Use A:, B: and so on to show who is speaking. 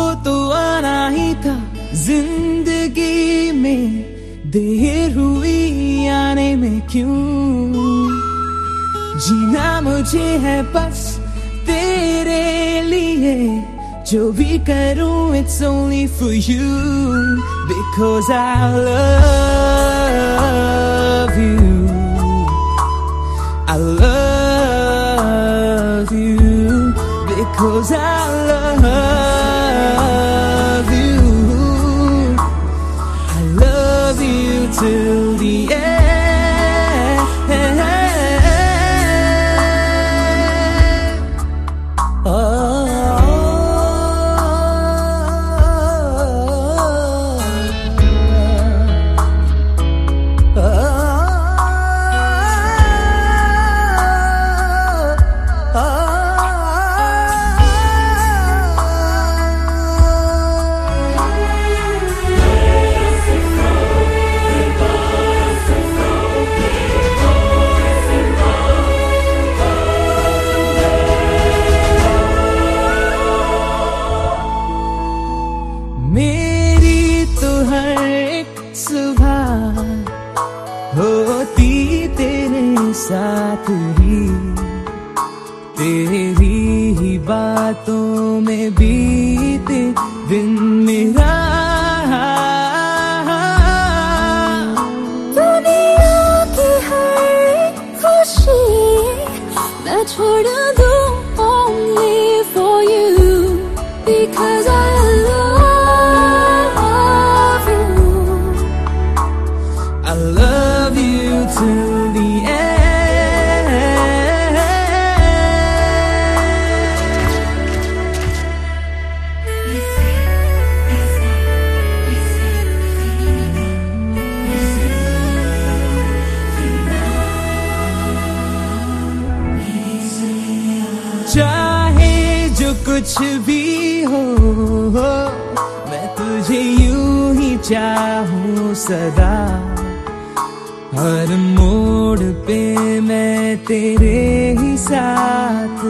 A: तुमको तो आना ही था जिंदगी में देर हुई आने में क्यों जीना मुझे है बस तेरे लिए जो भी करूं it's only for you because I love you I love you because I till the end साथ ही तेरी ही बातों में बीते दिन मेरा
B: दुनिया की हर खुशी मैं छोड़ दूं only for you because I love you.
A: I love you till the end कुछ भी हो मैं तुझे यूँ ही चाहूँ सदा। हर मोड़ पे मैं तेरे ही साथ